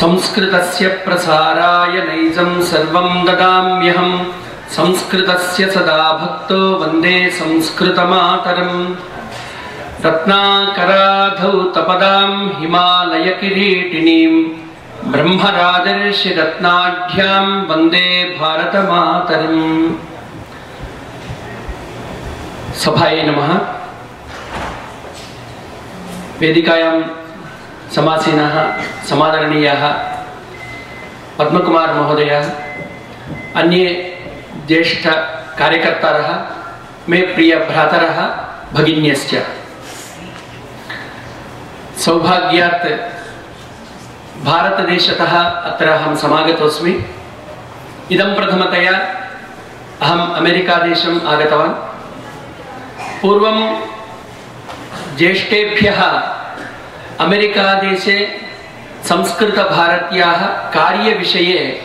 संस्कृतस्य प्रसाराय नैजं सर्वं ददाम्यहं संस्कृतस्य सदा भक्तो वंदे संस्कृतमातरम्। रत्नाकराधौ तपदां हिमालयकिरीटिनीं ब्रह्मराजर्षिरत्नाढ्यां वंदे भारतमातरम्। सभायै नमः। वेदिकायां समासीनः, समादरणीयाः पद्मकुमार महोदयः अन्ये ज्येष्ठकार्यकर्तारः मे प्रियभ्रातरः भगिन्यश्च। सौभाग्यात् भारतदेशतः अत्र अहं समागतोऽस्मि। इदं प्रथमतया अहम् अमेरिकादेशम् आगतवान्। पूर्वं ज्येष्ठेभ्यः अमेरिकादेशे संस्कृतभारत्याः कार्यविषये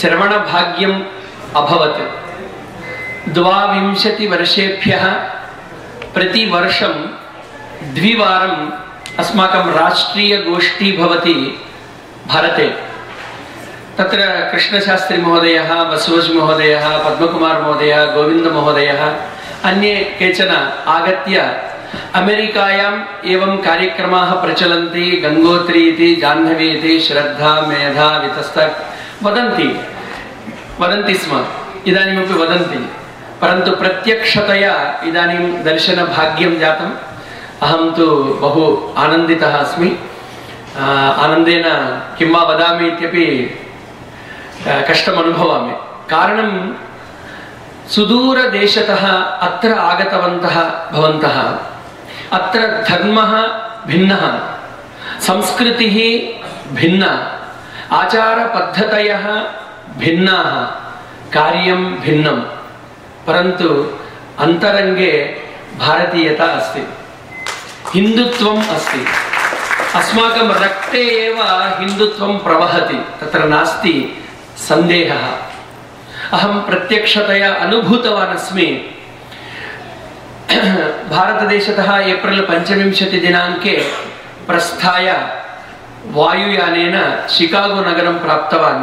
श्रवणभाग्यम् अभवत्। द्वाविंशतिवर्षेभ्यः प्रतिवर्षं द्विवारम् अस्माकं राष्ट्रीयगोष्ठी भवति भारते। तत्र कृष्णशास्त्रीमहोदयः, बसवज्महोदयः, पद्मकुमारमहोदयः, गोविन्दमहोदयः, अन्ये केचन आगत्य अमेरिकायाम् एवं कार्यक्रमाः प्रचलन्ति, गङ्गोत्री इति, जाह्नवी इति, श्रद्धा, मेधा वितस्त वदन्ति। वदन्ति स्म। इदानीमपि वदन्ति। परन्तु प्रत्यक्षतया इदानीं दर्शनभाग्यं जातम्। अहं तु बहु आनन्दितः अस्मि। आनन्देन किं वा वदामि इत्यपि कष्टम् अनुभवामि। कारणं, सुदूरदेशतः अत्र आगतवन्तः भवन्तः। अत्र धर्मः भिन्नः, संस्कृतिः भिन्ना, आचारपद्धतयः भिन्नाः, कार्यं भिन्नं, परन्तु अन्तरङ्गे भारतीयता अस्ति, हिन्दुत्वम् अस्ति। अस्माकं रक्ते एव हिन्दुत्वं प्रवहति, तत्र नास्ति सन्देहः। अहं प्रत्यक्षतया अनुभूतवान् अस्मि भारतदेशतः एप्रिल् पञ्चविंशतिदिनाङ्के प्रस्थाय वायुयानेन शिकागो नगरं प्राप्तवान्।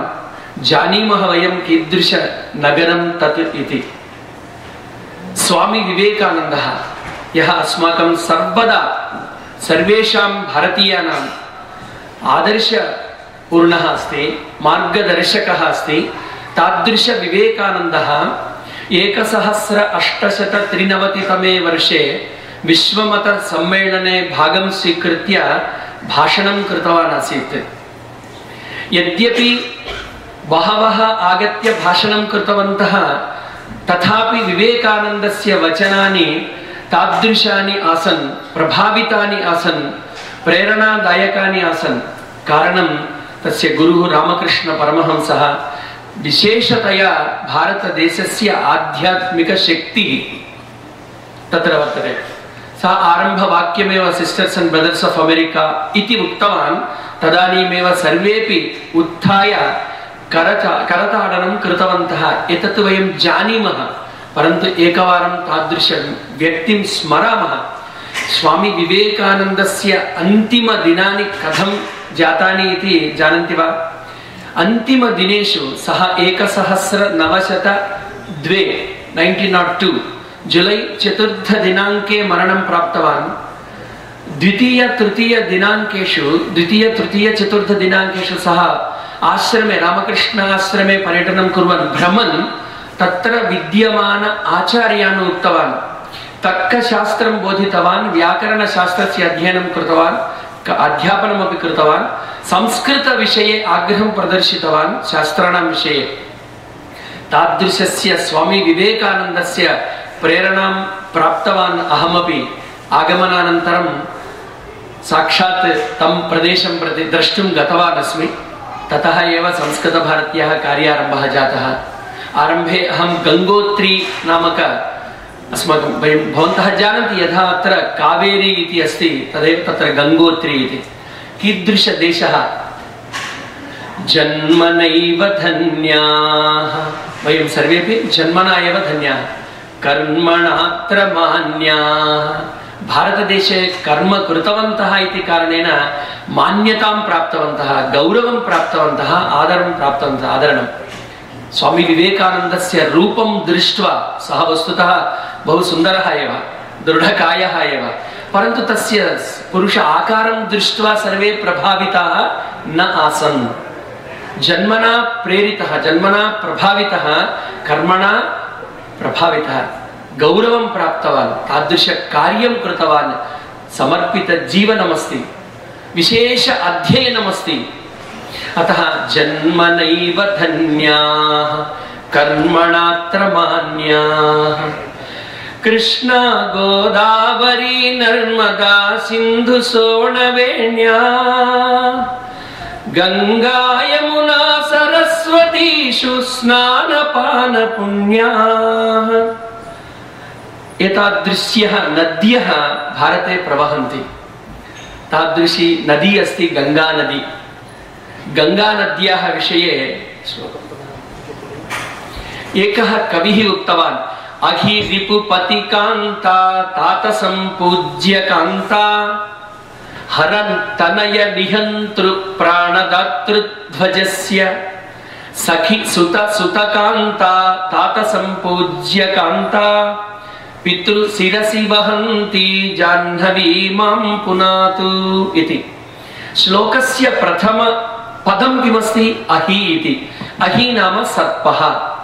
जानीमः वयं कीदृशनगरं तत् इति। स्वामी विवेकानन्दः, यः अस्माकं सर्वदा सर्वेषां भारतीयानाम् आदर्शपूर्णः अस्ति, मार्गदर्शकः अस्ति तादृशविवेकानन्दः एकसहस्र अष्टशतत्रिनवतितमे वर्षे विश्वमतसम्मेलने भागं स्वीकृत्य भाषणं कृतवान् आसीत्. यद्यपि बहवः आगत्य भाषणं कृतवन्तः, तथापि विवेकानन्दस्य वचनानि तादृशानि आसन्, प्रभावितानि आसन्, प्रेरणादायकानि आसन्. कारणं तस्य गुरुः रामकृष्णपरमहंसः विशेषतया भारतदेशस्य आध्यात्मिकशक्तिः तत्र वर्तते। सः आरम्भवाक्यमेव sisters and brothers of America इति उक्तवान्, तदानीमेव सर्वेपि उत्थाय करता करताडनं कृतवन्तः। एतत् वयं जानीमः, परन्तु एकवारं तादृशव्यक्तिं स्मरामः। स्वामी विवेकानन्दस्य अन्तिमदिनानि कथं जातानि इति जानन्ति वा? अन्तिमदिनेषु सः एकसहस्रनवशत द्वे नैन्टीन् नाट् टु जुलै चतुर्थदिनाङ्के मरणं प्राप्तवान्। द्वितीयतृतीयदिनाङ्केषु द्वितीयतृतीयचतुर्थदिनाङ्केषु सः आश्रमे, रामकृष्ण आश्रमे पर्यटनं कुर्वन्। भ्रमन् तत्र विद्यमान आचार्यान् उक्तवान्। तर्कशास्त्रं बोधितवान्, व्याकरणशास्त्रस्य अध्ययनं कृतवान् अध्यापनमपि कृतवान्। संस्कृतविषये आग्रहं प्रदर्शितवान्, शास्त्राणां विषये। तादृशस्य स्वामी विवेकानन्दस्य प्रेरणां प्राप्तवान् अहमपि। आगमनानन्तरं साक्षात् तं प्रदेशं प्रति द्रष्टुं गतवान् अस्मि। ततः एव संस्कृतभारत्याः कार्यारम्भः जातः। आरम्भे अहं गङ्गोत्री नामक अस्माकं, वयं भवन्तः जानन्ति यथा अत्र कावेरी इति अस्ति, तदेव तत्र गङ्गोत्री इति। कीदृशदेशः? जन्मनैव धन्याः। वयं सर्वेपि जन्मना एव धन्याः। कर्मणात्र मान्याः। भारतदेशे कर्म कृतवन्तः इति कारणेन मान्यतां प्राप्तवन्तः, गौरवं प्राप्तवन्तः, आदरं प्राप्तवन्तः, आदरणं। स्वामी विवेकानन्दस्य रूपं दृष्ट्वा सः वस्तुतः बहु सुन्दरः एव, दृढकायः एव। परन्तु तस्य पुरुष आकारं दृष्ट्वा सर्वे प्रभाविताः न आसन्। जन्मना प्रेरितः, जन्मना प्रभावितः, कर्मणा प्रभावितः। गौरवं प्राप्तवान्, तादृशकार्यं कृतवान् समर्पितजीवनमस्ति विशेष अध्ययनमस्ति। अतः जन्मनैव धन्याः, कर्मणात्र मान्याः। कृष्णा गोदावरी नर्मदा सिन्धु सोणवेण्या गङ्गा यमुना सरस्वतीषु स्नानपानपुण्याः एतादृश्यः नद्यः भारते प्रवहन्ति। तादृशी नदी अस्ति गङ्गा नदी। गङ्गानद्याः विषये एकः कविः उक्तवान् అఘిరిపుపతి కాంత తాత సంపూజ్య కాంత హరంతనయ నిహంతృ ప్రాణదాతృధ్వజస్య సఖి సుత సుత కాంత తాత సంపూజ్య కాంత పితృ శిరసి వహంతి జాహ్నవీ మాం పునాతు ఇది శ్లోకస్య ప్రథమ పదం కిమస్తి అహి ఇది అహి నామ సర్పహ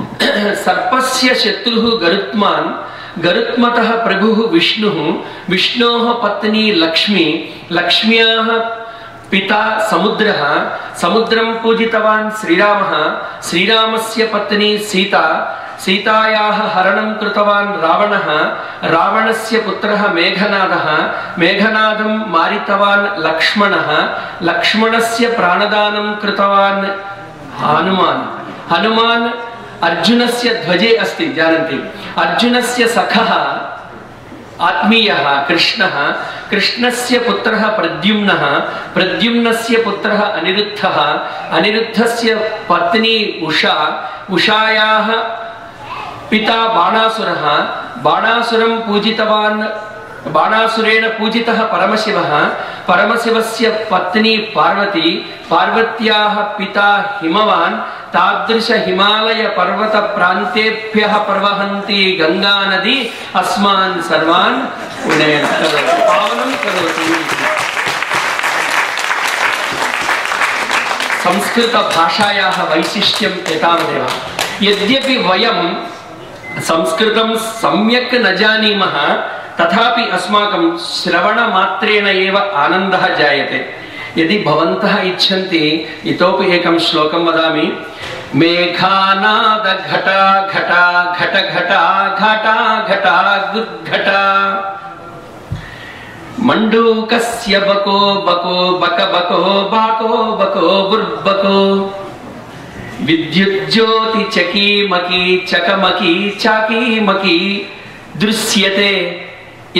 సర్పస్య శత్రు గరుత్మాన్ గరుత్మత ప్రభు విష్ణు విష్ణో పత్ని లక్ష్మి లక్ష్మ్యా పిత సముద్ర సముద్రం పూజితవాన్ శ్రీరామ శ్రీరామస్య పత్ని సీత సీతాయా హరణం కృతవాన్ రావణ రావణస్య పుత్ర మేఘనాద మేఘనాదం మారితవాన్ లక్ష్మణ లక్ష్మణస్య ప్రాణదానం కృతవాన్ హనుమాన్. హనుమాన్ अर्जुनस्य ध्वजे अस्ति जानन्ति अर्जुनस्य सखः आत्मीयः, कृष्णः, कृष्णस्य पुत्रः प्रद्युम्नः, प्रद्युम्नस्य पुत्रः अनिरुद्धः, अनिरुद्धस्य पत्नी उषा, उषायाः पिता बाणासुरः, बाणासुरं पूजितवान्, बाणासुरेण पूजितः परमशिवः, परमशिवस्य पत्नी पार्वती, पार्वत्याः पिता हिमवान् तादृश हिमालय पर्वत प्रान्तेभ्यः प्रवहन्ती गङ्गा नदी, अस्मान् सर्वान् पावनं करोति। संस्कृतभाषायाः वैशिष्ट्यम् एतावदेव। यद्यपि वयं संस्कृतं सम्यक् न जानीमः, तथापि अस्माकं श्रवणमात्रेण एव आनन्दः जायते। यदि भवन्तः इच्छन्ति, इतोपि एकं श्लोकं वदामि। मेघानाद घटा घटा घट घटा घटा घटा गुद्घटा। मण्डूकस्य बको बको बक बको बाको बको बुर्बको। विद्युज्योति चकमकी चाकीमकी दृश्यते।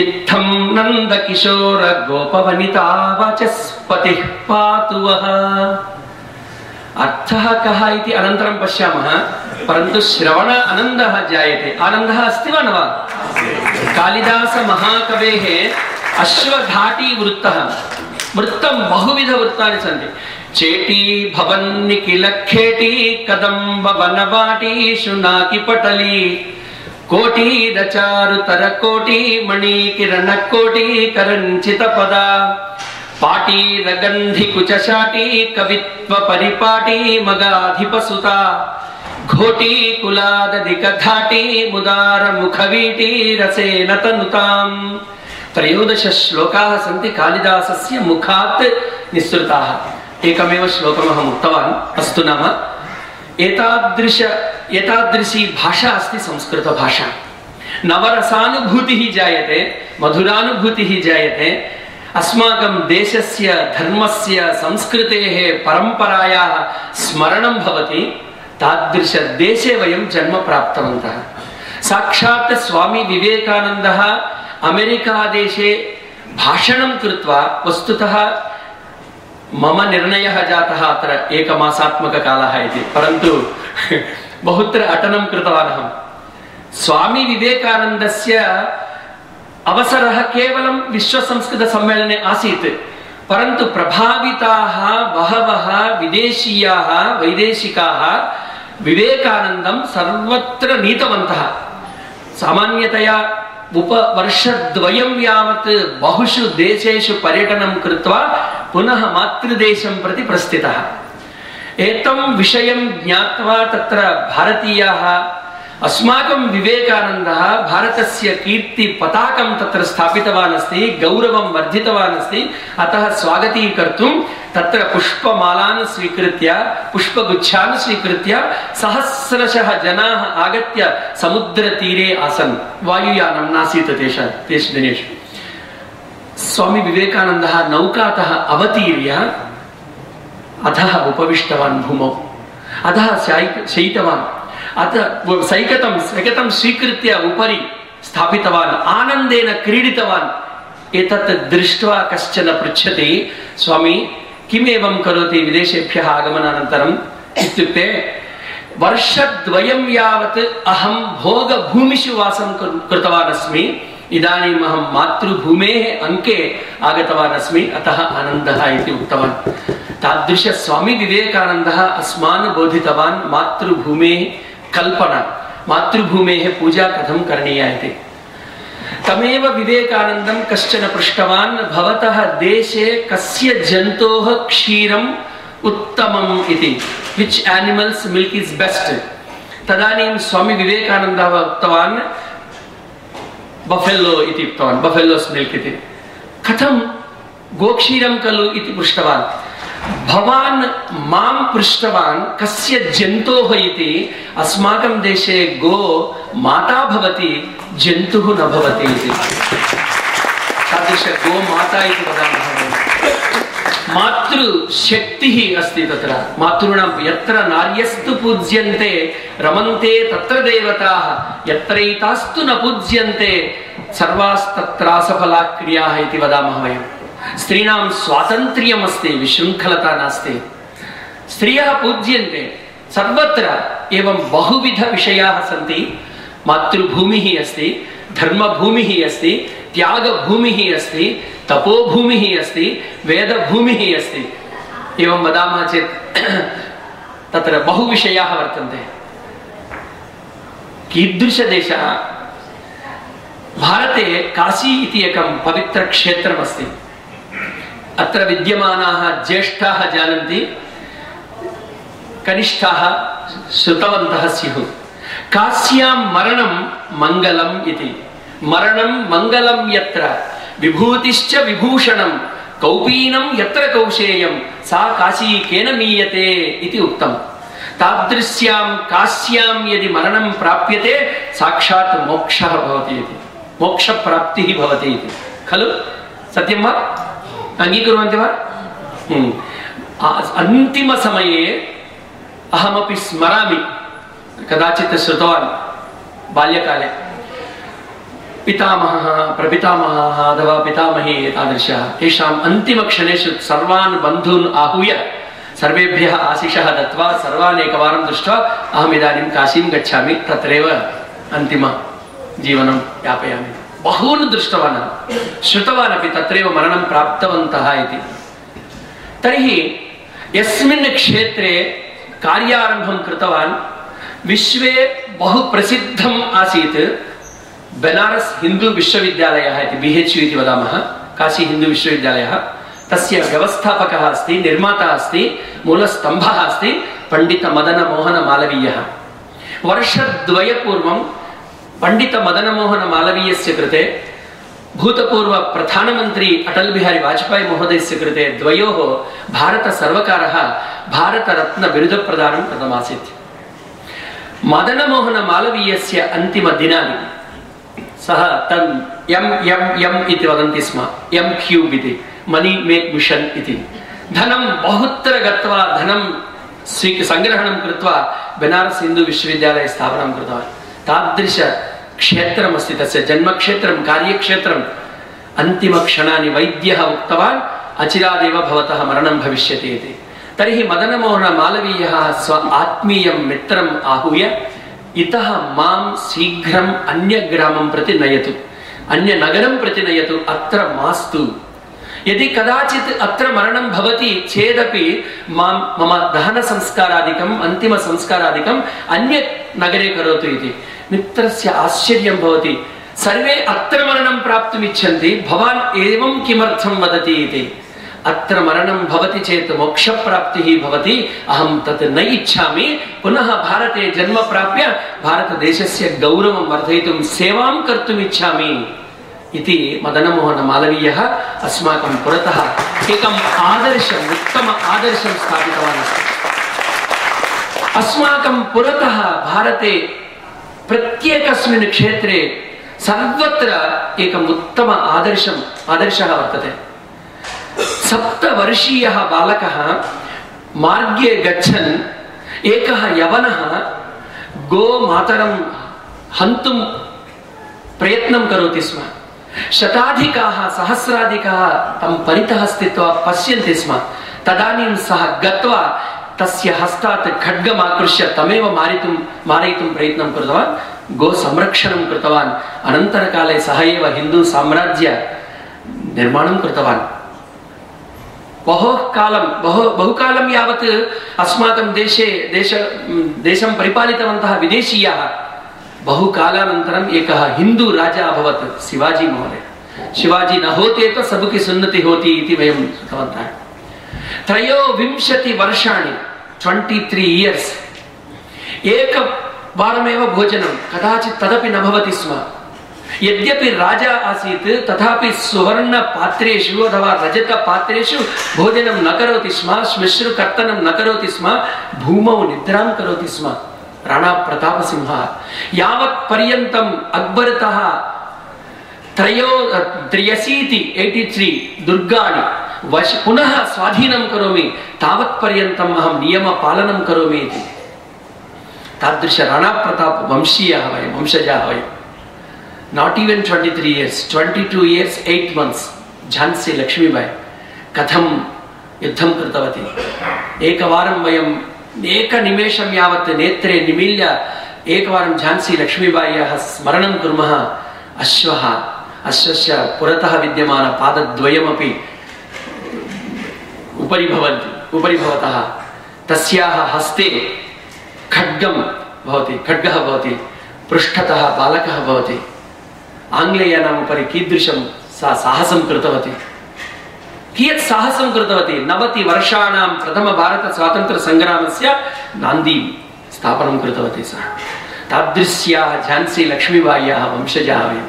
इत्थं नन्दकिशोर गोपवनिता वाचस्पतिः पातु वः अर्थः कः इति अनन्तरं पश्यामः परन्तु श्रवण आनन्दः जायते आनन्दः अस्ति वा न वा कालिदासमहाकवेः अश्वघाटी वृत्तः वृत्तं बहुविधवृत्तानि सन्ति चेटी भवन्निखिलखेटी కోటి కోటీరచారు తర కోటి మణి కిరణ కోటి కరంచిత పద. పాటి రగంధి కుచశాటి కవిత్వ పరిపాటి మగాధిపసుత. ఘోటి కులాదధిక ఘాటి ముదార ముఖ వీటి రసేన తనుతాం. త్రయోదశ శ్లోకా సంతి కాళిదాసస్య ముఖాత్ నిస్సృతా. ఏకమేవ శ్లోకమహం ఉత్తవాన్ అస్తు అస్తున్నామా एतादृश, एतादृशी भाषा अस्ति संस्कृतभाषा। नवरसानुभूतिः जायते, मधुरानुभूतिः जायते। अस्माकं देशस्य, धर्मस्य, संस्कृतेः, परम्परायाः स्मरणं भवति। तादृशदेशे वयं जन्म प्राप्तवन्तः। साक्षात् स्वामी विवेकानन्दः अमेरिकादेशे भाषणं कृत्वा, वस्तुतः मम निर्णयः जातः अत्र एकमासात्मककालः इति। परन्तु बहुत्र अटनं कृतवान् अहं। स्वामी विवेकानन्दस्य अवसरः केवलं विश्वसंस्कृतसम्मेलने आसीत्। परन्तु प्रभाविताः, बहवः विदेशीयाः, वैदेशिकाः सर्वत्र नीतवन्तः। सामान्यतया उपवर्षद्वयं यावत् बहुषु देशेषु पर्यटनं कृत्वा पुनः मातृदेशं प्रति प्रस्थितः एतं विषयं ज्ञात्वा तत्र भारतीयाः अस्माकं विवेकानन्दः भारतस्य कीर्तिपताकं तत्र स्थापितवान् अस्ति, गौरवं वर्धितवान् अस्ति। अतः स्वागतीकर्तुं तत्र पुष्पमालान् स्वीकृत्य, पुष्पगुच्छान् स्वीकृत्य सहस्रशः जनाः आगत्य समुद्रतीरे आसन्। वायुयानं नासीत् तेषां तेषु दिनेषु। स्वामी विवेकानन्दः नौकातः अवतीर्य, अधः उपविष्टवान् भूमौ। अधः शयितवान्। अथ सैकतं सैकतं स्वीकृत्य उपरि स्थापितवान् आनन्देन क्रीडितवान्। एतत् दृष्ट्वा कश्चन पृच्छति, स्वामी, किमेवं करोति विदेशेभ्यः आगमनानन्तरम्? इत्युक्ते, वर्षद्वयं यावत् अहं भोगभूमिषु वासं कृतवान् अस्मि। इदानीम् अहं मातृभूमेः अङ्के आगतवान् अस्मि। अतः आनन्दः इति उक्तवान्। तादृश स्वामी विवेकानन्दः अस्मान् बोधितवान् मातृभूमेः कल्पना, मातृभूमेः पूजा कथं करणीया इति। तमेव विवेकानन्दं कश्चन पृष्टवान्, भवतः देशे कस्य जन्तोः क्षीरम् उत्तमम् इति। Which animals milk is best तदानीं स्वामी विवेकानन्दः उक्तवान् बफेल्लो इति उक्तवान् बफेल्लोस् मिल्क् इति। कथं? गोक्षीरं खलु इति पृष्टवान्। भवान् माँ पृष्टवान् कस्य जन्तोः इति? अस्माकं देशे गो माता भवति, जन्तुः न भवति इति। तादृश गो माता इति वदामः मातृशक्तिः अस्ति तत्र। मातॄणां यत्र नार्यस्तु पूज्यन्ते, रमन्ते तत्र देवताः। यत्रैतास्तु न पूज्यन्ते सर्वास्तत्रासफला क्रियाः इति वदामः वयम् स्त्रीणां स्वातन्त्र्यमस्ति, विशृङ्खलता नास्ति। स्त्रियः पूज्यन्ते। सर्वत्र एवं बहुविधविषयाः सन्ति। मातृभूमिः अस्ति, धर्मभूमिः अस्ति, त्यागभूमिः अस्ति, तपोभूमिः अस्ति, वेदभूमिः अस्ति। एवं वदामः चेत् तत्र बहुविषयाः वर्तन्ते। कीदृशदेशः? भारते काशी इति एकं पवित्रक्षेत्रमस्ति। अत्र विद्यमानाः ज्येष्ठाः जानन्ति, कनिष्ठाः श्रुतवन्तः स्युः। काश्यां मरणं मङ्गलम् इति। मरणं मङ्गलं यत्र? विभूतिश्च विभूषणं। कौपीनं यत्र कौशेयं? सा काशी केन मीयते इति उक्तं तादृश्यां काश्यां यदि मरणं प्राप्यते, साक्षात् मोक्षः भवति इति। मोक्षप्राप्तिः भवति इति। खलु? सत्यं वा? अङ्गीकुर्वन्ति वा? अन्तिमसमये अहमपि स्मरामि कदाचित् श्रुतवान् बाल्यकाले। पितामहः प्रपितामहः अथवा पितामही एतादृशः तेषाम् अन्तिमक्षणेषु सर्वान् बन्धून् आहूय सर्वेभ्यः आशिषः दत्वा सर्वान् एकवारं दृष्ट्वा अहम् इदानीं काशीं गच्छामि तत्रैव अन्तिमजीवनं यापयामि। बहून् दृष्टवान्, श्रुतवान् अपि तत्रैव मरणं प्राप्तवन्तः इति। तर्हि यस्मिन् क्षेत्रे कार्यारम्भं कृतवान्, विश्वे बहु प्रसिद्धम् आसीत् बेनारस् हिंदू विश्वविद्यालयः इति, बि एच् यु इति वदामः, काशी हिंदू विश्वविद्यालयः। तस्य व्यवस्थापकः अस्ति, निर्माता अस्ति, मूलस्तम्भः अस्ति, पण्डितमदनमोहनमालवीयः। वर्षद्वयपूर्वं पण्डितमदनमोहनमालवीयस्य कृते भूतपूर्वप्रधानमन्त्री अटल् बिहारी वाजपेयी महोदयस्य कृते द्वयोः भारतसर्वकारः भारतरत्नबिरुदप्रदानं कृतमासीत् मदनमोहनमालवीयस्य अन्तिमदिनानि सः तन् यम् यम् यम् इति वदन्ति स्म यम् क्यूब् इति मनी मेक् मिशन् इति धनं बहुत्र गत्वा धनं स्वी सङ्ग्रहणं कृत्वा बेनारस् हिंदू विश्वविद्यालये स्थापनं कृतवान् तादृश क्षेत्रमस्ति, तस्य जन्मक्षेत्रं, कार्यक्षेत्रम्। अन्तिमक्षणानि वैद्यः उक्तवान्, अचिरादेव भवतः मरणं भविष्यति इति। तर्हि मदनमोहनमालवीयः स्व आत्मीयं मित्रम् आहूय, इतः माँ शीघ्रम् अन्यग्रामं प्रति नयतु। अन्यनगरं प्रति नयतु, अत्र मास्तु यदि कदाचित् अत्र मरणं भवति चेदपि माँ मम दहनसंस्कारादिकम्, अन्तिमसंस्कारादिकम् अन्यत् नगरे करोतु इति। मित्रस्य आश्चर्यं भवति, सर्वे अत्र मरणं प्राप्तुमिच्छन्ति, भवान् एवं किमर्थं वदति इति। अत्र मरणं भवति चेत् मोक्षप्राप्तिः भवति, अहं तत् न इच्छामि। पुनः भारते जन्म प्राप्य भारतदेशस्य गौरवं वर्धयितुं सेवां कर्तुम् इच्छामि इति मदनमोहनमालवीयः अस्माकं पुरतः एकम् आदर्शम्, उत्तम आदर्शं स्थापितवान् अस्ति। अस्माकं पुरतः भारते प्रत्येकस्मिन् क्षेत्रे सर्वत्र एकम् उत्तम आदर्शम्, आदर्शः वर्तते। सप्तवर्षीयः बालकः मार्गे गच्छन्, एकः यवनः गोमातरं हन्तुं प्रयत्नं करोति स्म। शताधिकाः सहस्राधिकाः तं परितः स्थित्वा पश्यन्ति स्म। तदानीं सः गत्वा तस्य हस्तात् खड्गमाकृष्य तमेव मारितुं मारयितुं प्रयत्नं कृतवान्, गोसंरक्षणं कृतवान्, अनन्तरकाले सः एव हिन्दूसाम्राज्य निर्माणं कृतवान्। बहुः कालं, बहु, बहुकालं यावत् अस्माकं देशे, देश, देशं परिपालितवन्तः विदेशीयाः बहुकालानन्तरम् एकः हिंदू राजा अभवत् शिवाजी महोदय शिवाजी न होते तो सबकी सुन्नति होती इति वयं श्रुतवन्तः त्रयोविंशतिवर्षाणि ट्वेण्टि त्री इयर्स् एकवारमेव भोजनं कदाचित् तदपि न भवति स्म यद्यपि राजा आसीत् तथापि सुवर्णपात्रेषु अथवा रजतपात्रेषु भोजनं न करोति स्म श्मश्रुकर्तनं न करोति स्म भूमौ निद्रां करोति स्म राणाप्रतापसिंहः यावत् पर्यन्तम् अक्बरतः त्रयो, त्र्यशीति एय्टि त्री दुर्गाणि, वश, पुनः स्वाधीनं करोमि, तावत् पर्यन्तम् अहं नियमपालनं करोमि इति। तादृश राणाप्रताप वंशीयः वयं, वंशजाः वयं। Not even twenty three years twenty two years eight months Jhansi Lakshmibai कथं युद्धं कृतवती? एकवारं वयम् एकनिमेषं यावत् नेत्रे निमील्य एकवारं झान्सी लक्ष्मीबाय्याः स्मरणं कुर्मः। अश्वः, अश्वस्य पुरतः विद्यमानपादद्वयमपि उपरि भवन्ति उपरि भवतः तस्याः हस्ते खड्गं भवति, खड्गः भवति, पृष्ठतः बालकः भवति। आङ्ग्लेयानाम् उपरि कीदृशं सा साहसं कृतवती। कियत् साहसं कृतवती? नवतिवर्षाणां प्रथमभारतस्वातन्त्र्यसङ्ग्रामस्य नान्दीं स्थापनं कृतवती सा। तादृश्याः झान्सी लक्ष्मीबाय्याः वंशजाः वयम्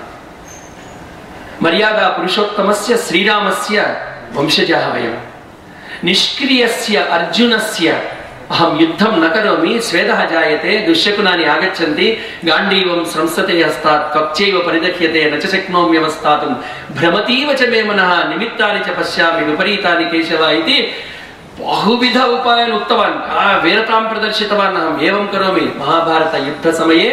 मर्यादा पुरुषोत्तमस्य, श्रीरामस्य वंशजाः वयम् निष्क्रियस्य, अर्जुनस्य अहं युद्धं न करोमि स्वेदः जायते दुश्शकुनानि आगच्छन्ति गाण्डीवं संसते हस्तात् त्वक्चैव परिदह्यते न च शक्नोम्यवस्थातुं भ्रमतीव च मे मनः निमित्तानि च पश्यामि विपरीतानि केशव इति बहुविध उपायान् उक्तवान् वीरतां प्रदर्शितवान् अहम् एवं करोमि महाभारतयुद्धसमये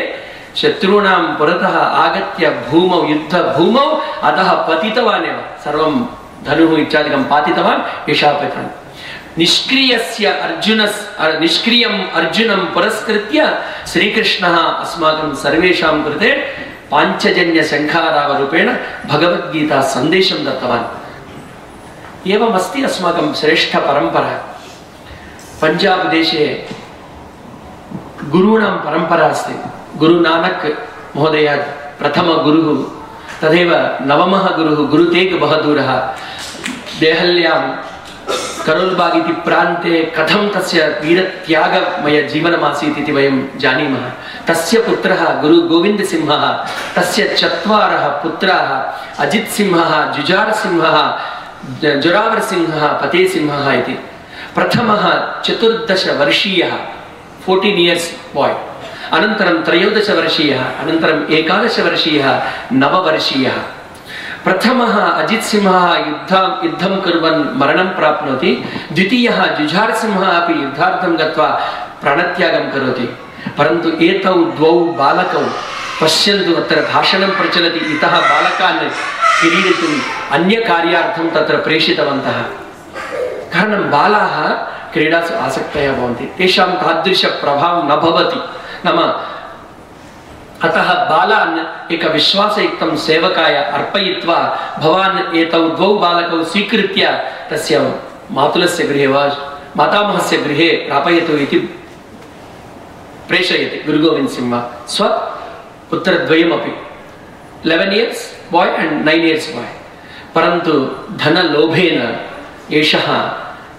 शत्रूणां पुरतः आगत्य भूमौ युद्धभूमौ अतः पतितवान् एव सर्वं धनुः इत्यादिकं पातितवान् एषः पतन् निष्क्रियस्य अर्जुनस् निष्क्रियम् अर्जुनं पुरस्कृत्य श्रीकृष्णः अस्माकं सर्वेषां कृते पाञ्चजन्यशङ्खारावरूपेण भगवद्गीता सन्देशं दत्तवान्। एवमस्ति अस्माकं श्रेष्ठपरम्परा। पञ्जाब् देशे गुरूणां परम्परा अस्ति। गुरुनानक् महोदय प्रथमगुरुः तदेव नवमः गुरुः गुरुतेग् बहदूरः देहल्यां करोल्बाग् इति प्रान्ते कथं तस्य वीरत्यागमयजीवनमासीत् इति वयं जानीमः। तस्य पुत्रः गुरुगोविन्दसिंहः तस्य चत्वारः पुत्राः अजित्सिंहः, जुजारसिंहः जोरावर्सिंहः, पतेसिंहः इति। प्रथमः चतुर्दशवर्षीयः, फोर्टीन् इयर्स् बाय् अनन्तरं त्रयोदशवर्षीयः अनन्तरम् एकादशवर्षीयः, नववर्षीयः। प्रथमः अजित् सिंहः युद्धं युद्धं कुर्वन् मरणं प्राप्नोति। द्वितीयः जुझारसिंहः अपि युद्धार्थं गत्वा प्राणत्यागं करोति। परन्तु एतौ द्वौ बालकौ पश्यन्तु अत्र भाषणं प्रचलति। इतः बालकान् क्रीडितुम् अन्यकार्यार्थं तत्र प्रेषितवन्तः। कारणं बालाः क्रीडासु आसक्तयः भवन्ति। तेषां तादृशप्रभावं न भवति। नाम अतः बालान् एक विश्वासयुक्तं सेवकाय अर्पयित्वा भवान् एतौ द्वौ बालकौ स्वीकृत्य तस्य मातुलस्य गृहे वा मातामहस्य गृहे प्रापयतु इति प्रेषयति Guru Gobind Singh स्वपुत्रद्वयमपि eleven years boy and nine years boy परन्तु धनलोभेन एषः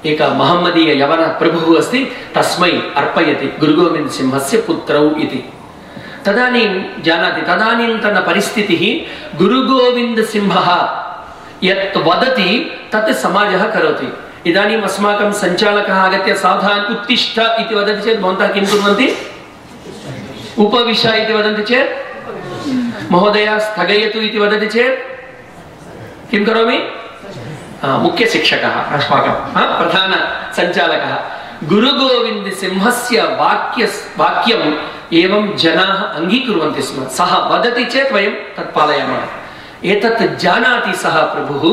एक महम्मदीय यवन प्रभुः अस्ति, तस्मै अर्पयति गुरुगोविन्द सिंहस्य पुत्रौ इति। तदानीं जानाति तदानीन्तन परिस्थितिः गुरुगोविन्द सिंहः यत् वदति तत् समाजः करोति। इदानीम् अस्माकं सञ्चालकः आगत्य सावधान उत्तिष्ठ इति वदति चेत् भवन्तः किं कुर्वन्ति? उपविश इति वदन्ति चेत्? महोदय, स्थगयतु इति वदति चेत्? किं करोमि? मुख्यशिक्षकः अस्माकं प्रधान सञ्चालकः। गुरुगोविन्दसिंहस्य वाक्य वाक्यम् एवं जनाः अङ्गीकुर्वन्ति स्म। सः वदति चेत् वयं तत् पालयामः। एतत् जानाति सः प्रभुः,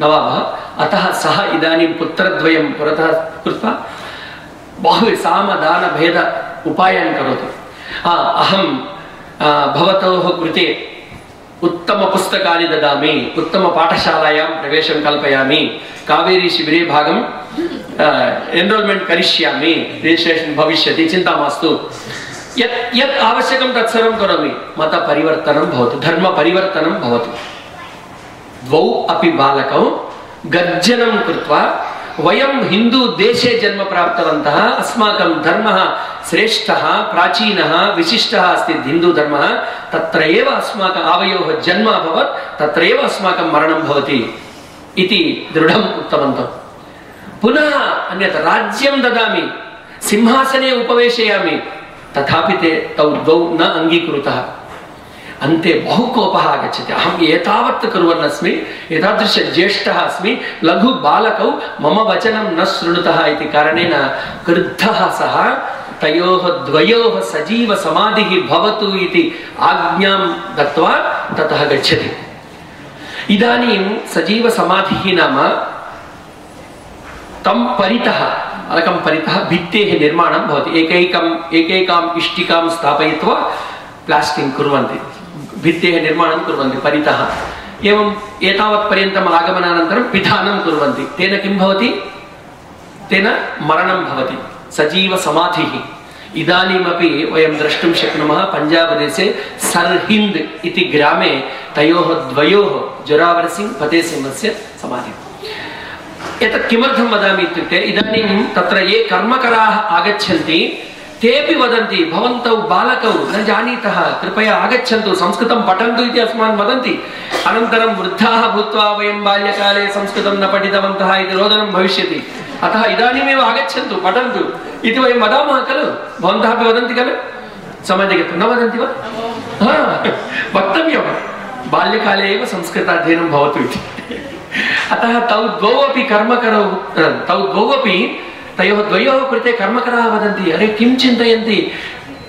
नवाबः। अतः सः इदानीं पुत्रद्वयं पुरतः कृत्वा बहु सामदानभेद उपायान् करोति। अहं भवतोः कृते उत्तमपुस्तकानि ददामि, उत्तमपाठशालायां प्रवेशं कल्पयामि, कावेरीशिबिरे भागं एन्रोल्मेण्ट् करिष्यामि रिजिस्ट्रेशन् भविष्यति, चिन्ता मास्तु। यत् यत् आवश्यकं तत्सर्वं करोमि। मतपरिवर्तनं भवतु धर्मपरिवर्तनं भवतु। द्वौ अपि बालकौ गर्जनं कृत्वा वयं हिंदू देशे जन्म प्राप्तवन्तः, अस्माकं धर्मः श्रेष्ठः, प्राचीनः, विशिष्टः अस्ति हिन्दूधर्मः तत्र एव अस्माकम् आवयोः जन्म अभवत् तत्र एव अस्माकं मरणं भवति इति दृढम् उक्तवन्तौ। पुनः अन्यत् राज्यं ददामि, सिंहासने उपवेशयामि तथापि ते तौ द्वौ न अङ्गीकृतः अन्ते बहु कोपः आगच्छति। अहम् एतावत् कुर्वन् अस्मि एतादृश ज्येष्ठः अस्मि, लघु बालकौ मम वचनं न शृणुतः इति कारणेन क्रुद्धः सः, तयोः द्वयोः सजीव समाधिः भवतु इति आज्ञां दत्त्वा ततः गच्छति। इदानीं सजीवसमाधिः नाम तं परितः अलकं परितः भित्तेः निर्माणं भवति। एकैकम् एकैकाम् इष्टिकां स्थापयित्वा प्लास्टिङ्ग् कुर्वन्ति। भित्तेः निर्माणं कुर्वन्ति परितः। एवम् एतावत्पर्यन्तम् आगमनानन्तरं पिधानं कुर्वन्ति। तेन किं भवति? तेन मरणं भवति। सजीवसमाधिः। इदानीमपि वयं द्रष्टुं शक्नुमः पञ्जाबदेशे सर्हिन्द् इति ग्रामे तयोः द्वयोः जोरावर्सिङ्ग् फतेसिंहस्य समाधिः। एतत् किमर्थं वदामि इत्युक्ते, इदानीं तत्र ये कर्मकराः आगच्छन्ति तेपि वदन्ति, भवन्तौ बालकौ न जानीतः, कृपया आगच्छन्तु, संस्कृतं पठन्तु इति अस्मान् वदन्ति। अनन्तरं वृद्धाः भूत्वा वयं बाल्यकाले संस्कृतं न पठितवन्तः इति रोदनं भविष्यति। अतः इदानीमेव आगच्छन्तु, पठन्तु इति वयं वदामः खलु? भवन्तः अपि वदन्ति खलु? समाजे न वदन्ति वा? वक्तव्यं बाल्यकाले एव संस्कृताध्ययनं भवतु इति। अतः तौ द्वौ अपि कर्मकरौ तौ द्वौ अपि तयोः द्वयोः कृते कर्मकराः वदन्ति, अरे, किं चिन्तयन्ति?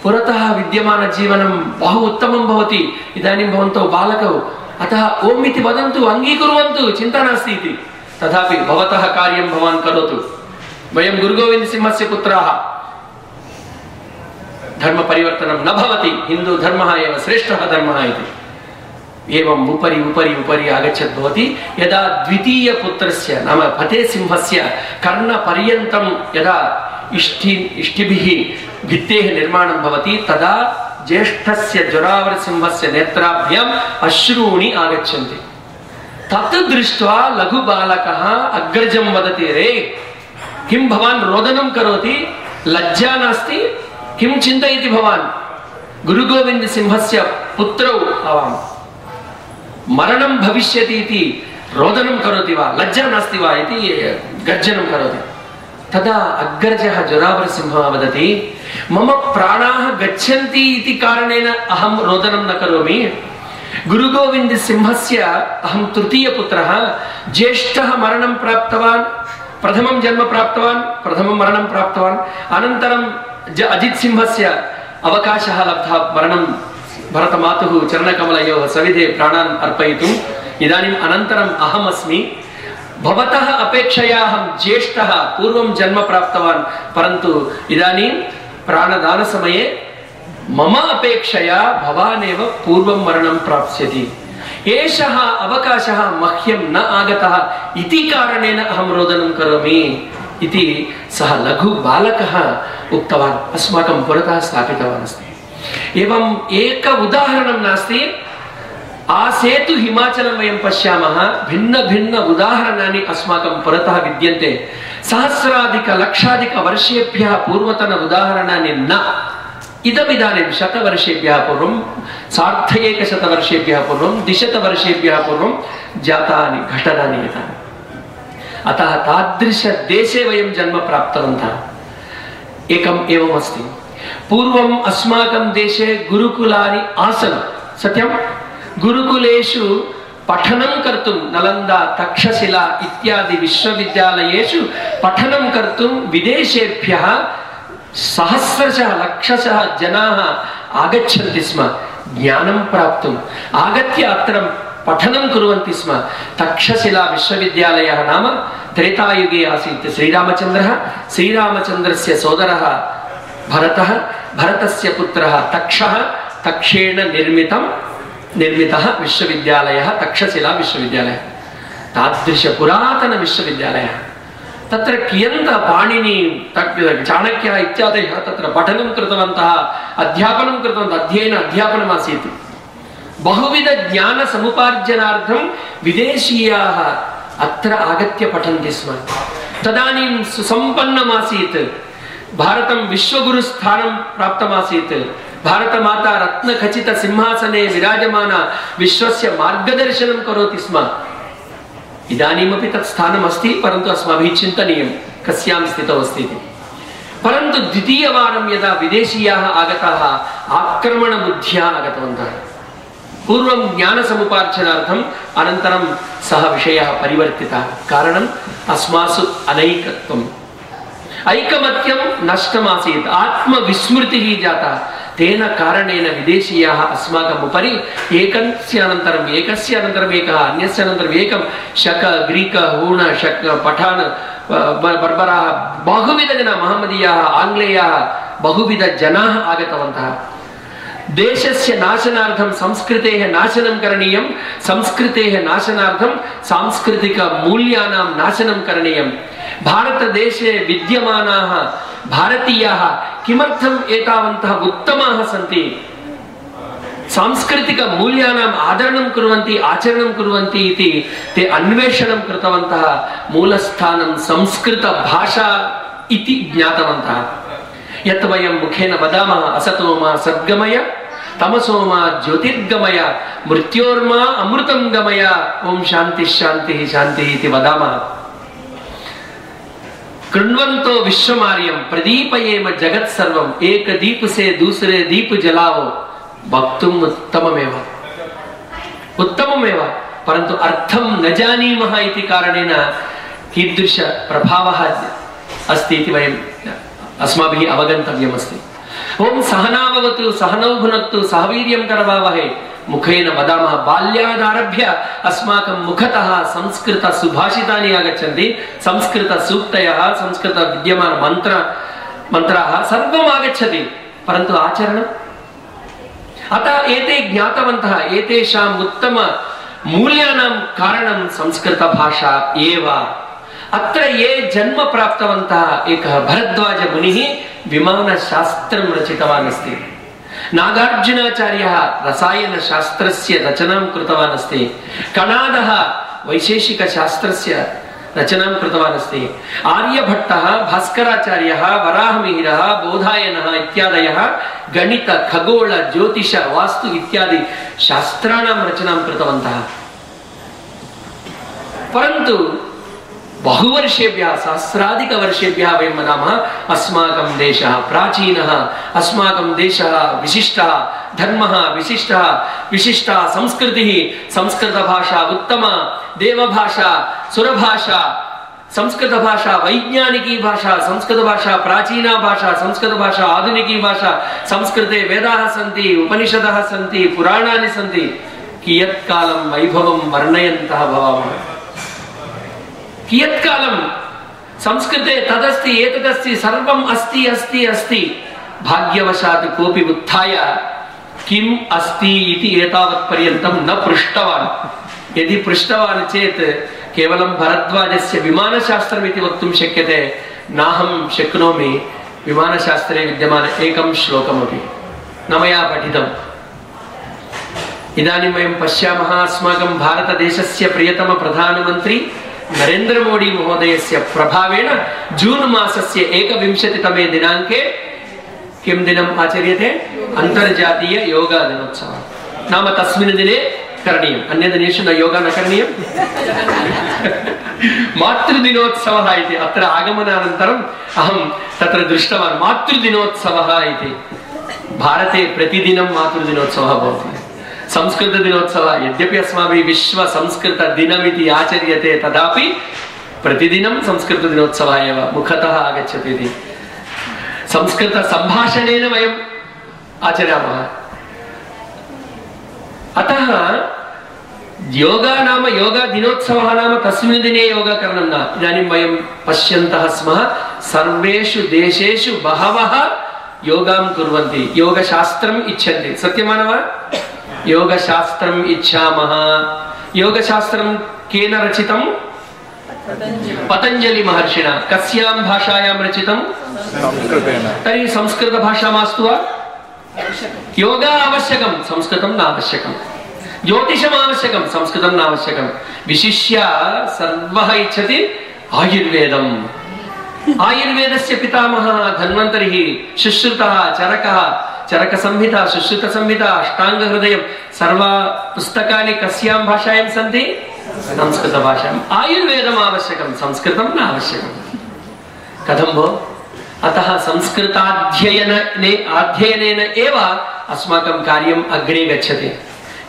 पुरतः विद्यमानजीवनं बहु उत्तमं भवति, इदानीं भवन्तौ बालकौ। अतः ओम् इति वदन्तु, अङ्गीकुर्वन्तु, चिन्ता नास्ति इति। तथापि भवतः कार्यं भवान् करोतु। वयं गुरुगोविन्दसिंहस्य पुत्राः। धर्मपरिवर्तनं न भवति, हिन्दूधर्मः एव श्रेष्ठः धर्मः इति। एवम् उपरि उपरि उपरि आगच्छत् भवति। यदा द्वितीयपुत्रस्य नाम फतेसिंहस्य कर्णपर्यन्तं यदा इष्टि इष्टिभिः भित्तेः निर्माणं भवति, तदा ज्येष्ठस्य जोरावरसिंहस्य नेत्राभ्याम् अश्रूणि आगच्छन्ति। तत् दृष्ट्वा लघुबालकः अग्रजं वदति, रे, किं भवान् रोदनं करोति? लज्जा नास्ति? किं चिन्तयति भवान्? गुरुगोविन्दसिंहस्य पुत्रौ आवाम्। मरणं भविष्यति इति रोदनं करोति वा, लज्जा नास्ति वा इति गर्जनं करोति। तदा अग्रजः जोरावरसिंहः वदति, मम प्राणाः गच्छन्ति इति कारणेन अहं रोदनं न करोमि। गुरुगोविन्दसिंहस्य अहं तृतीयपुत्रः ज्येष्ठः मरणं प्राप्तवान्, प्रथमं जन्म प्राप्तवान्, प्रथमं मरणं प्राप्तवान्, अनन्तरं ज अजित् सिंहस्य अवकाशः लब्धः, मरणं भरतमातुः चरणकमलयोः सविधे प्राणान् अर्पयितुम्। इदानीम् अनन्तरम् अहमस्मि। भवतः अपेक्षया अहं ज्येष्ठः, पूर्वं जन्म प्राप्तवान्, परन्तु इदानीं प्राणदानसमये मम अपेक्षया भवानेव पूर्वं मरणं प्राप्स्यति। एषः अवकाशः मह्यं न आगतः, इति कारणेन अहं रोदनं करोमि इति सः लघु बालकः उक्तवान्। अस्माकं पुरतः स्थापितवान् अस्ति। एवम् एक उदाहरणं नास्ति। आसेतु हिमाचलं वयं पश्यामः। भिन्न भिन्न उदाहरणानि अस्माकं पुरतः विद्यन्ते। सहस्राधिक लक्षाधिक वर्षेभ्यः पूर्वतन उदाहरणानि न। इदमिदानीं शतवर्षेभ्यः पूर्वं सार्ध एकशतवर्षेभ्यः पूर्वं, द्विशतवर्षेभ्यः पूर्वं जातानि घटनानि एतानि अतः तादृशदेशे वयं जन्म प्राप्तवन्तः। एकम् एवमस्ति। पूर्वम् अस्माकं देशे गुरुकुलानि आसन्। सत्यं गुरुकुलेषु पठनं कर्तुं नलन्दा, तक्षशिला इत्यादि विश्वविद्यालयेषु पठनं कर्तुं विदेशेभ्यः सहस्रशः, लक्षशः जनाः आगच्छन्ति स्म। ज्ञानं प्राप्तुम्। आगत्य अत्र पठनं कुर्वन्ति स्म। तक्षशिला विश्वविद्यालयः नाम त्रेतायुगे आसीत्। श्रीरामचन्द्रः। श्रीरामचन्द्रस्य सोदरः भरतः, भरतस्य पुत्रः तक्षः, तक्षेण निर्मितं, निर्मितः विश्वविद्यालयः, तक्षशिला विश्वविद्यालयः। तादृशपुरातनविश्वविद्यालयः। तत्र कियन्त पाणिनि चाणक्यः इत्यादयः तत्र पठनं कृतवन्तः, अध्यापनं कृतवन्तः, अध्ययन अध्यापनमासीत्। बहुविधज्ञानसमुपार्जनार्थं विदेशीयाः अत्र आगत्य पठन्ति स्म। तदानीं सुसम्पन्नमासीत्। भारतं विश्वगुरुस्थानं प्राप्तमासीत् भारतमाता रत्नखचितसिंहासने विराजमाना विश्वस्य मार्गदर्शनं करोति स्म इदानीमपि तत् स्थानम् अस्ति परन्तु अस्माभिः चिन्तनीयं कस्यां स्थितौ अस्ति इति परन्तु द्वितीयवारं यदा विदेशीयाः आगताः आक्रमणबुद्ध्या आगतवन्तः पूर्वं ज्ञानसमुपार्जनार्थम् अनन्तरं सः विषयः परिवर्तितः कारणम् अस्मासु अनैकत्वम् ऐकमत्यं नष्टमासीत्। आत्मविस्मृतिः जाता। तेन कारणेन विदेशीयाः अस्माकम् उपरि एकस्य अनन्तरम् एकस्य अनन्तरम् एकः, अन्यस्य अनन्तरम् एकं शक, ग्रीक, हूण, शक, पठान् बर्बराः, बहुविधजनाः महम्मदीयाः आङ्ग्लेयाः बहुविधजनाः आगतवन्तः। देशस्य नाशनार्थं संस्कृतेः नाशनं करणीयं, संस्कृतेः नाशनार्थं सांस्कृतिकमूल्यानां नाशनं करणीयं भारतदेशे विद्यमानाः भारतीयाः किमर्थम् एतावन्तः उत्तमाः सन्ति? सांस्कृतिकमूल्यानाम् आदरणं कुर्वन्ति, आचरणं कुर्वन्ति इति ते अन्वेषणं कृतवन्तः। मूलस्थानं संस्कृतभाषा इति ज्ञातवन्तः। यत् वयं मुखेन वदामः असतो मा सद्गमय तमसो मा ज्योतिर्गमय, मृत्योर्मा अमृतं गमय। ॐ शान्तिः शान्तिः शान्तिः इति वदामः कृण्वन्तो विश्वमार्यं, प्रदीपयेम जगत् सर्वम् एक दीप से दूसरे दीप जलावो। वक्तुम् उत्तममेव। उत्तममेव। परन्तु अर्थं न जानीमः इति कारणेन कीदृशप्रभावः अस्ति इति वयम् अस्माभिः अवगन्तव्यमस्ति। ॐ सहनावतु सहनौ भुनक्तु, सहवीर्यं करवावहे। मुखेन वदामः बाल्यादारभ्य अस्माकं मुखतः संस्कृतसुभाषितानि आगच्छन्ति संस्कृतसूक्तयः संस्कृतविद्यमानमन्त्र मन्त्राः सर्वम् आगच्छति परन्तु आचरणम् अतः एते ज्ञातवन्तः एतेषाम् उत्तम मूल्यानां कारणं संस्कृतभाषा एव अत्र ये నాగార్జునాచార్య రసాయన శాస్త్రస్య రచనాం కృతవాన్ అస్తి కణాద వైశేషిక శాస్త్రస్య రచనాం కృతవాన్ అస్తి ఆర్యభట్ట భాస్కరాచార్య వరాహమిహిర బోధాయన ఇత్యాదయ గణిత ఖగోళ జ్యోతిష వాస్తు ఇత్యాది శాస్త్రాణం రచనాం కృతవంత పరంతు इत्यादि शास्त्राणां रचनां कृतवन्तः परन्तु बहुवर्षेभ्यः सहस्राधिकवर्षेभ्यः वयं वदामः अस्माकं देशः प्राचीनः अस्माकं देशः विशिष्टः धर्मः विशिष्टः विशिष्टा संस्कृतिः संस्कृतभाषा उत्तमा देवभाषा सुरभाषा संस्कृतभाषा वैज्ञानिकी भाषा संस्कृतभाषा प्राचीना भाषा संस्कृतभाषा आधुनिकी भाषा संस्कृते वेदाः सन्ति उपनिषदः सन्ति पुराणानि सन्ति कियत्कालं वैभवं वर्णयन्तः भवामः कियत्कालं संस्कृते तदस्ति, एतदस्ति, सर्वम् अस्ति अस्ति अस्ति। भाग्यवशात् कोऽपि उत्थाय किम् अस्ति इति एतावत् पर्यन्तं न पृष्टवान्। यदि पृष्टवान् चेत् केवलं भरद्वाजस्य विमानशास्त्रम् इति वक्तुं शक्यते। नाहं शक्नोमि, विमानशास्त्रे विद्यमान एकं श्लोकमपि। न मया पठितम्। इदानीं वयं पश्यामः, अस्माकं भारतदेशस्य प्रियतमप्रधानमन्त्री नरेन्द्रमोदी महोदयस्य प्रभावेण जून् मासस्य एकविंशतितमे दिनाङ्के किं दिनम् आचर्यते? अन्तर्जातीय योगदिनोत्सवः नाम तस्मिन् दिने करणीयम्। अन्यदिनेषु न योगः न करणीयम्। मातृदिनोत्सवः इति। अत्र आगमनानन्तरम् अहं तत्र दृष्टवान्। मातृदिनोत्सवः इति। भारते संस्कृतदिनोत्सवः यद्यपि अस्माभिः विश्वसंस्कृतदिनमिति आचर्यते तदापि प्रतिदिनं संस्कृतदिनोत्सवः एव मुखतः आगच्छति इति संस्कृतसम्भाषणेन वयम् आचरामः अतः योगा नाम योगा दिनोत्सवः नाम तस्मिन् दिने योगकरणं न इदानीं वयं पश्यन्तः स्मः सर्वेषु देशेषु बहवः योगां कुर्वन्ति योगशास्त्रम् इच्छन्ति सत्यमानव योगशास्त्रम् इच्छामः। योगशास्त्रं केन रचितं पतञ्जलि महर्षिणा। कस्यां भाषायां रचितं तर्हि संस्कृतभाषा मास्तु वा? योगा आवश्यकं संस्कृतं न आवश्यकं ज्योतिषम् आवश्यकं संस्कृतं न आवश्यकं विशिष्य सर्वः इच्छति आयुर्वेदम् आयुर्वेदस्य पितामहः धन्वन्तरिः सुश्रुतः चरकः चरकसंहिता, सुश्रुतसंहिता, अष्टाङ्गहृदयं, सर्व पुस्तकानि कस्यां भाषायां सन्ति? संस्कृतभाषायाम्। आयुर्वेदम् आवश्यकं संस्कृतं न आवश्यकं कथं भो? अतः संस्कृताध्ययने अध्ययनेन एव अस्माकं कार्यम् अग्रे गच्छति।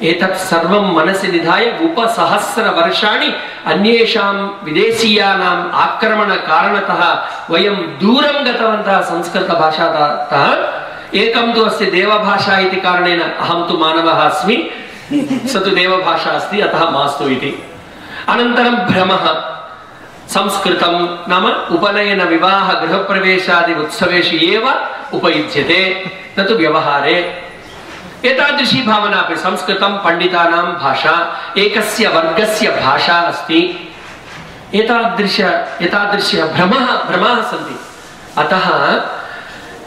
एतत् सर्वं मनसि निधाय उपसहस्रवर्षाणि अन्येषां विदेशीयानाम् आक्रमणकारणतः वयं दूरं गतवन्तः संस्कृतभाषातः एकं तु अस्य देवभाषा इति कारणेन अहं तु मानवः अस्मि। स तु देवभाषा अस्ति, अतः मास्तु इति। अनन्तरं भ्रमः। संस्कृतं नाम उपनयन विवाह गृहप्रवेशादि उत्सवेषु एव उपयुज्यते, न तु व्यवहारे। एतादृशी भावना अपि संस्कृतं, पण्डितानां भाषा, एकस्य वर्गस्य भाषा अस्ति। एतादृश एतादृश भ्रमः, भ्रमाः सन्ति। अतः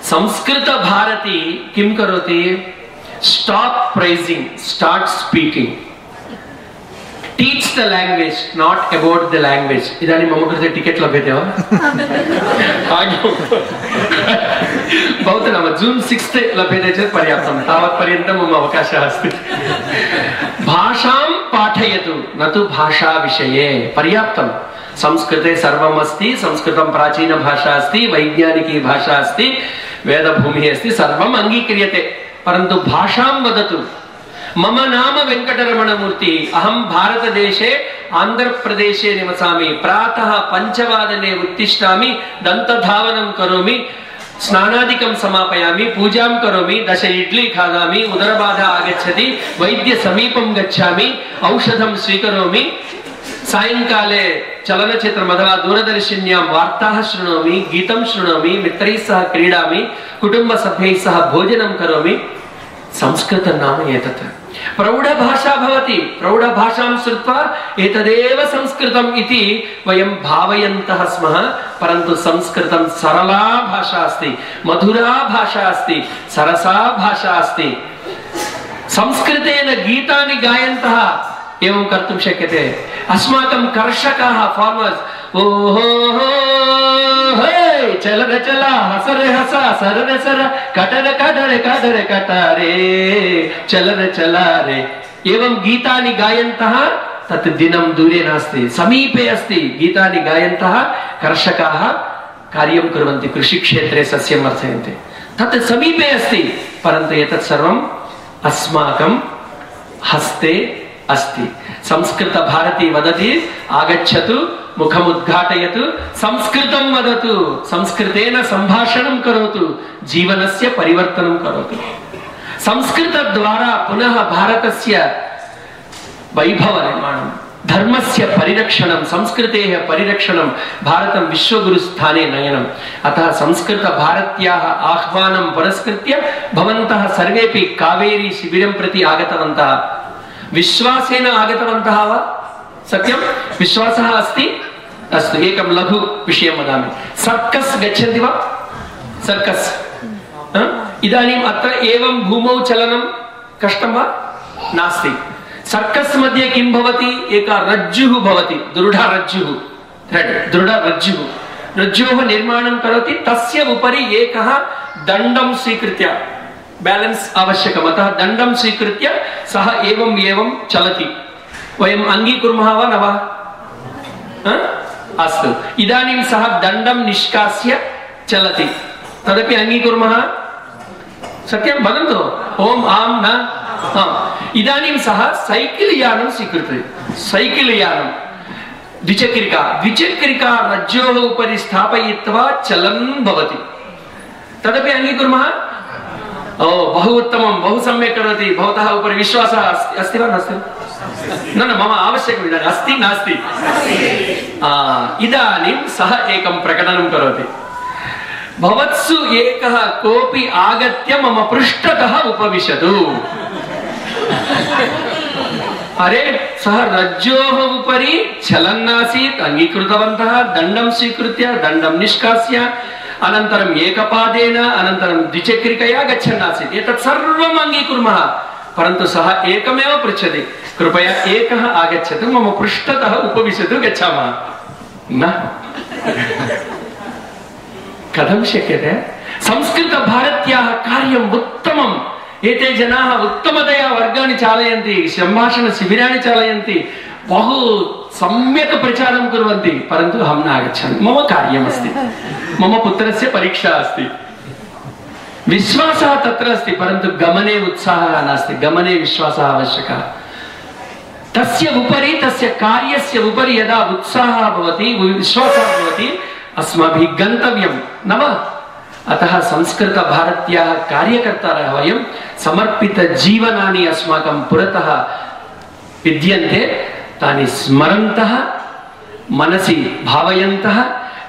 संस्कृतभारती किं करोति? Stop praising start speaking teach the language not about the language इदानीं मम कृते टिकेट् लभ्यते वा? भवतु नाम जून् सिक्स्त् लभ्यते चेत् पर्याप्तं। तावत्पर्यन्तं मम अवकाशः अस्ति। भाषां पाठयतु, न तु भाषाविषये पर्याप्तं। संस्कृते सर्वम् अस्ति संस्कृतं प्राचीनभाषा अस्ति, वैज्ञानिकी भाषा अस्ति। वेदभूमिः अस्ति सर्वम् अङ्गीक्रियते परन्तु भाषां वदतु मम नाम वेङ्कटरमणमूर्ति अहं भारतदेशे आन्ध्रप्रदेशे निवसामि प्रातः पञ्चवादने उत्तिष्ठामि दन्तधावनं करोमि स्नानादिकं समापयामि पूजां करोमि दश इड्ली खादामि उदरबाधा आगच्छति वैद्यसमीपं गच्छामि औषधं स्वीकरोमि सायङ्काले चलनचित्रम् अथवा दूरदर्शिन्यां वार्ताः शृणोमि, गीतं शृणोमि, मित्रैः सह क्रीडामि कुटुम्बसभ्यैः सह भोजनं करोमि। संस्कृतं नाम एतत्। प्रौढभाषा भवति। प्रौढभाषां श्रुत्वा एतदेव संस्कृतम् इति वयं भावयन्तः स्मः, परन्तु संस्कृतं सरला भाषा अस्ति, मधुरा भाषा अस्ति, सरसा भाषा अस्ति। संस्कृतेन गीतानि गायन्तः एवं कर्तुं शक्यते। अस्माकं कर्षकाः फार्मर्स् ओहो चलर चला हसरे हसा सररे सर, कटर कटर कटर, कटारे चलर चला रे। एवं गीतानि गायन्तः, तत् दिनं दूरे नास्ति, समीपे अस्ति। गीतानि गायन्तः, कर्षकाः कार्यं कुर्वन्ति, कृषिक्षेत्रे सस्यं वर्धयन्ति। तत् समीपे अस्ति, परन्तु एतत् सर्वम् अस्माकं हस्ते अस्ति। संस्कृतभारती वदति, आगच्छतु, मुखमुद्घाटयतु, संस्कृतं वदतु, संस्कृतेन सम्भाषणं करोतु, जीवनस्य परिवर्तनं करोतु। संस्कृतद्वारा पुनः भारतस्य वैभवनिर्माणं, धर्मस्य परिरक्षणं, संस्कृतेः परिरक्षणं, भारतं विश्वगुरुस्थाने नयनम् अतः संस्कृतभारत्याः आह्वानं पुरस्कृत्य भवन्तः सर्वेपि कावेरी शिबिरं प्रति आगतवन्तः। विश्वासेन आगतवन्तः वा? सत्यं? विश्वासः अस्ति? अस्तु, एकं लघु विषयं वदामि। सर्कस् गच्छन्ति वा? सर्कस्। इदानीम् अत्र एवं भूमौ चलनं कष्टं वा? नास्ति। सर्कस् मध्ये किं भवति? एका रज्जुः भवति दृढा रज्जुः। थ्रेड् दृढ रज्जुः। रज्जोः निर्माणं करोति, तस्य उपरि एकः दण्डं स्वीकृत्य बेलेन्स् आवश्यकम्। अतः दण्डं स्वीकृत्य सः एवम् एवं चलति। वयम् अङ्गीकुर्मः वा न वा? अस्तु। इदानीं सः दण्डं निष्कास्य चलति। तदपि अङ्गीकुर्मः? सत्यं? वदन्तु। ओम् आं न। इदानीं सः सैकिल् यानं स्वीकृतति सैकिल् यानं। द्विचक्रिका। द्विचक्रिका रज्जोः उपरि स्थापयित्वा चलन् भवति। तदपि अङ्गीकुर्मः? ओ बहु उत्तमं बहु सम्यक् करोति भवतः उपरि विश्वासः अस्ति वा नास्ति न न मम आवश्यकम् इदानीम् अस्ति नास्ति इदानीं सः एकं प्रकटनं करोति भवत्सु एकः कोऽपि आगत्य मम पृष्ठतः उपविशतु अरे सः रज्जोः उपरि चलन्नासीत् अङ्गीकृतवन्तः दण्डं स्वीकृत्य दण्डं निष्कास्य अनन्तरम् एकपादेन अनन्तरं द्विचक्रिकया गच्छन् आसीत्। एतत् सर्वम् अङ्गीकुर्मः। परन्तु सः एकमेव पृच्छति, कृपया एकः आगच्छतु, मम पृष्ठतः उपविशतु, गच्छामः। न। कथं शक्यते? संस्कृतभारत्याः कार्यम् उत्तमम्। एते जनाः उत्तमतया वर्गाणि चालयन्ति, सम्भाषणशिबिराणि चालयन्ति, बहु सम्यक् प्रचारं कुर्वन्ति, परन्तु अहं न आगच्छामि। मम कार्यमस्ति। मम पुत्रस्य परीक्षा अस्ति। विश्वासः तत्र अस्ति, परन्तु गमने उत्साहः नास्ति। गमने विश्वासः आवश्यकः। तस्य उपरि, तस्य कार्यस्य उपरि यदा उत्साहः भवति विश्वासः भवति न वा अतः संस्कृतभारत्याः कार्यकर्तारः वयं समर्पितजीवनानि अस्माकं पुरतः विद्यन्ते। तानि स्मरन्तः, मनसि भावयन्तः,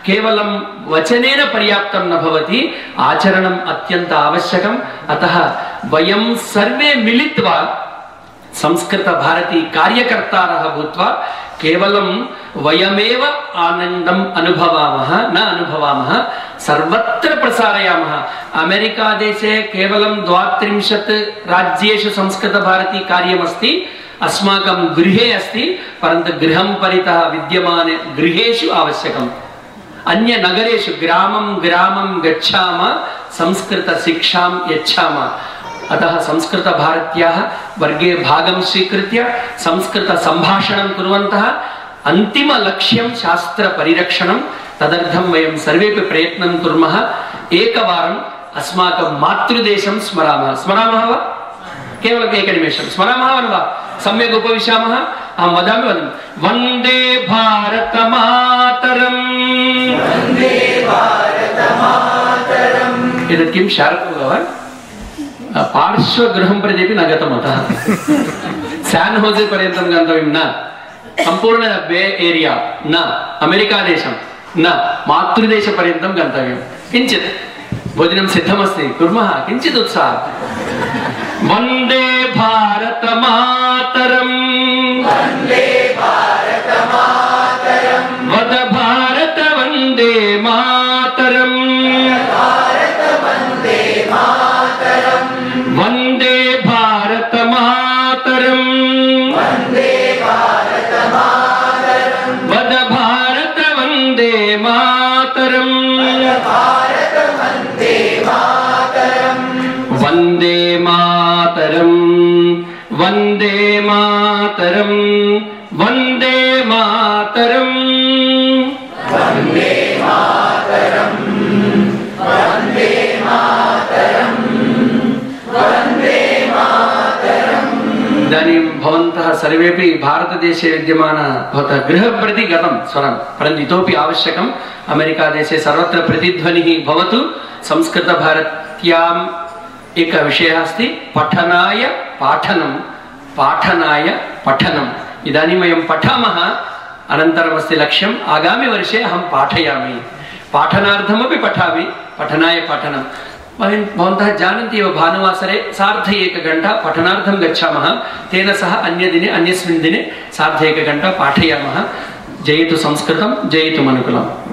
केवलं वचनेन पर्याप्तं न भवति, आचरणम् अत्यन्त आवश्यकम्। अतः वयं सर्वे मिलित्वा, संस्कृतभारती कार्यकर्तारः भूत्वा, केवलं वयमेव आनन्दम् अनुभवामः, न अनुभवामः, सर्वत्र प्रसारयामः। अमेरिकादेशे केवलं द्वात्रिंशत् राज्येषु संस्कृतभारती कार्यमस्ति। अस्माकं गृहे अस्ति, परन्तु गृहं परितः विद्यमाने गृहेषु आवश्यकम्। अन्यनगरेषु ग्रामं ग्रामं गच्छाम, संस्कृतशिक्षां यच्छामः। अतः संस्कृतभारत्याः वर्गे भागं स्वीकृत्य संस्कृतसम्भाषणं कुर्वन्तः अन्तिमलक्ष्यं शास्त्रपरिरक्षणं, तदर्थं वयं सर्वेपि प्रयत्नं कुर्मः। एकवारम् अस्माकं मातृदेशं स्मरामः। स्मरामः वा? केवलम् एकनिमेषं। स्मरामः वा? सम्यक् उपविशामः। अहं वदामि वदन् वंदे भारतमातरम्। एतत् किं शारदा वा पार्श्वगृहं प्रति अपि न गतमतः। सान् होजे पर्यन्तं गन्तव्यं न। सम्पूर्ण बे एरिया न। अमेरिकादेशं न। मातृदेशपर्यन्तं गन्तव्यं किञ्चित् भोजनं सिद्धमस्ति। कुर्मः? किञ्चित् उत्साहः। वंदे भारतमातरम् അത്തരം भवन्तः सर्वेपि भारतदेशे विद्यमान भवतः गृहं प्रति गतं स्वरं परन्तु इतोपि आवश्यकम् अमेरिकादेशे सर्वत्र प्रतिध्वनिः भवतु संस्कृतभारत्याम् एकः विषयः अस्ति पठनाय पाठनं पाठनाय पठनम् इदानीं वयं पठामः अनन्तरमस्ति लक्ष्यम् आगामिवर्षे अहं पाठयामि पाठनार्थमपि पठामि पठनाय पठनं वयं भवन्तः जानन्ति एव भानुवासरे सार्ध एकघण्टा पठनार्थं गच्छामः तेन सह अन्यदिने अन्यस्मिन् दिने सार्ध एकघण्टा पाठयामः जयतु संस्कृतं जयतु मनुकुलम्